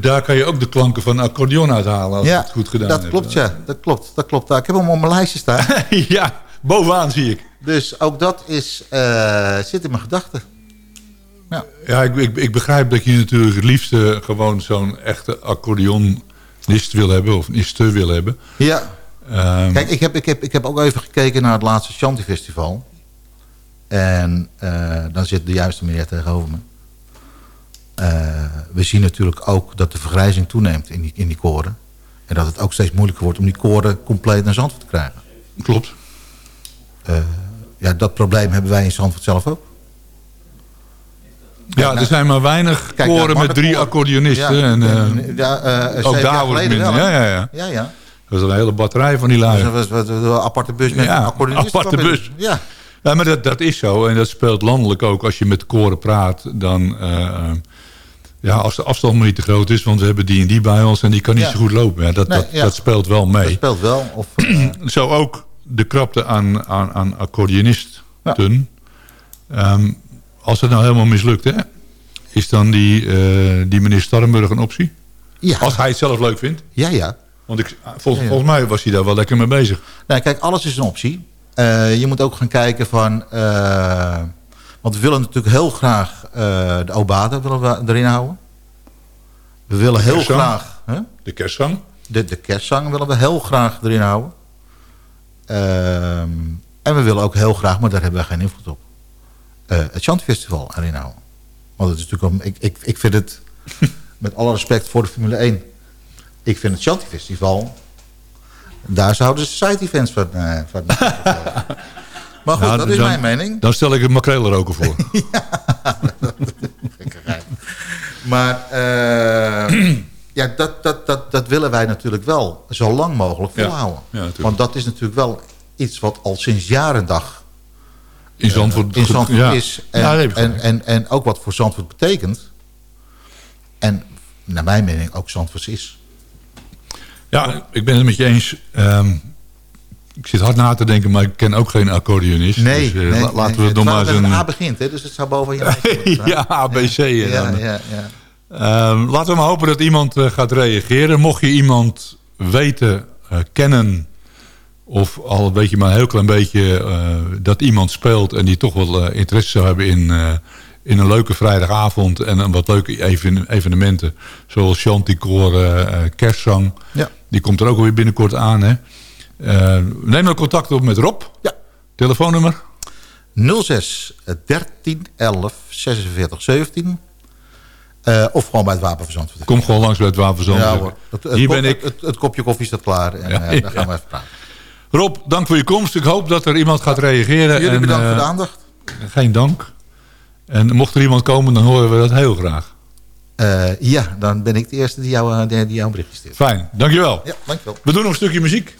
Daar kan je ook de klanken van accordeon uithalen als je het goed gedaan dat hebt. klopt, ja. Dat klopt, dat klopt. Ik heb hem op mijn lijstje staan. *laughs* ja, bovenaan zie ik. Dus ook dat is, eh, zit in mijn gedachten. Ja, ik, ik, ik begrijp dat je natuurlijk het liefste gewoon zo'n echte accordeonist wil hebben. Of niste wil hebben. Ja. Ehm, Kijk, ik heb, ik, heb, ik heb ook even gekeken naar het laatste Shanti Festival. En eh, dan zit de juiste meneer tegenover me. Eh, we zien natuurlijk ook dat de vergrijzing toeneemt in die, in die koren. En dat het ook steeds moeilijker wordt om die koren compleet naar Zandvoort te krijgen. Klopt. Eh, ja, dat probleem hebben wij in Zandvoort zelf ook. Ja, er zijn maar weinig Kijk, koren nou, met drie Marco- accordeonisten. Ja, en, eh, en, ja, eh, ook daar wordt het minder. Ja, ja, ja. Ja, ja. Dat is een hele batterij van die lui. Dat was, was, was een aparte bus met Ja, een aparte bus. Ja. Ja, maar dat, dat is zo. En dat speelt landelijk ook. Als je met koren praat, dan... eh, eh, ja, als de afstand maar niet te groot is, want we hebben die en die bij ons en die kan niet Ja. zo goed lopen. Ja, dat, Nee, dat, ja. dat speelt wel mee. Dat speelt wel. Of, eh, *clears throat* Zo ook de krapte aan, aan, aan accordeonisten. Ehm, als het nou helemaal mislukt, hè, is dan die, eh, die meneer Starrenburg een optie? Ja. Als hij het zelf leuk vindt. ja, ja. Want ik, vol- Ja, ja. volgens mij was hij daar wel lekker mee bezig. Nou, kijk, alles is een optie. Eh, je moet ook gaan kijken van... eh, want we willen natuurlijk heel graag de Obade willen we erin houden. We willen heel graag... De kerstzang. De, de kerstzang willen we heel graag erin houden. Ehm, en we willen ook heel graag, maar daar hebben we geen invloed op... eh, het Chantfestival erin houden. Want het is natuurlijk... Een, ik, ik, ik vind het... *laughs* met alle respect voor de Formule 1... Ik vind het Chantfestival... Daar zouden side events van... eh, van *laughs* maar goed, Nou, dat is dan- mijn mening. Dan stel ik het makreelroken voor. *laughs* Gekkigheid. Maar eh, *clears throat* ja, dat, dat, dat, dat willen wij natuurlijk wel zo lang mogelijk Ja. volhouden. Ja. Want dat is natuurlijk wel iets wat al sinds jaren dag In Zandvoort, in Zandvoort ja. is. En, Ja, en, en, en ook wat voor Zandvoort betekent. En naar mijn mening ook Zandvoort is. Ja, ik ben het met je eens. Ehm, ik zit hard na te denken, maar ik ken ook geen accordeonist. Nee, dus, eh, nee, la- laten we nee. het nog maar eens een... A begint, hè, dus het zou boven je moeten staan. *laughs* ja, ABC. en ja, ja, ja. Ehm, laten we maar hopen dat iemand eh, gaat reageren. Mocht je iemand weten, eh, kennen... of al een beetje maar een heel klein beetje... eh, dat iemand speelt en die toch wel eh, interesse zou hebben in... eh, in een leuke vrijdagavond en een wat leuke even- evenementen. Zoals Chanticore, kerstzang. Ja. Die komt er ook alweer binnenkort aan. Hè? Neem dan contact op met Rob. Ja. Telefoonnummer? 06 13 11 46 17. Eh, of gewoon bij het wapenverzand. Kom gewoon langs bij het Wapenverzand. Ja hoor. Het, het Hier kop- ben ik. Het, het kopje koffie staat klaar en Ja, dan gaan we even praten. Rob, dank voor je komst. Ik hoop dat er iemand gaat reageren. Jullie en, bedankt voor de eh, aandacht. Geen dank. En mocht er iemand komen, dan horen we dat heel graag. Eh, ja, dan ben ik de eerste die jou, eh, die, jou een berichtje stuurt. Fijn, dankjewel. Ja, dankjewel. We doen nog een stukje muziek.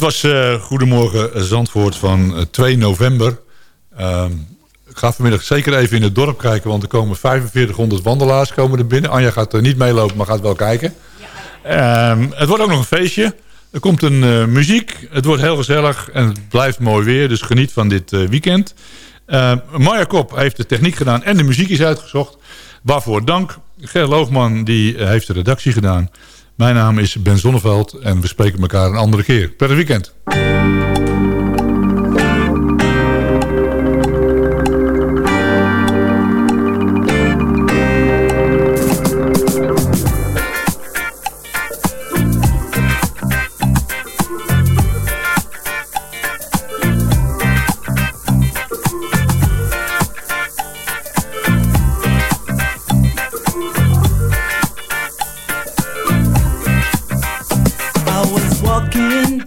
Dit was eh, Goedemorgen Zandvoort van eh, 2 november. Ehm, ik ga vanmiddag zeker even in het dorp kijken, want er komen 4500 wandelaars komen er binnen. Anja gaat er niet meelopen, maar gaat wel kijken. Ehm, het wordt ook nog een feestje. Er komt een eh, muziek. Het wordt heel gezellig en het blijft mooi weer. Dus geniet van dit eh, weekend. Uh, Marja Kop heeft de techniek gedaan en de muziek is uitgezocht. Waarvoor dank. Ger Loogman die eh, heeft de redactie gedaan. Mijn naam is Ben Zonneveld en we spreken elkaar een andere keer. Per weekend.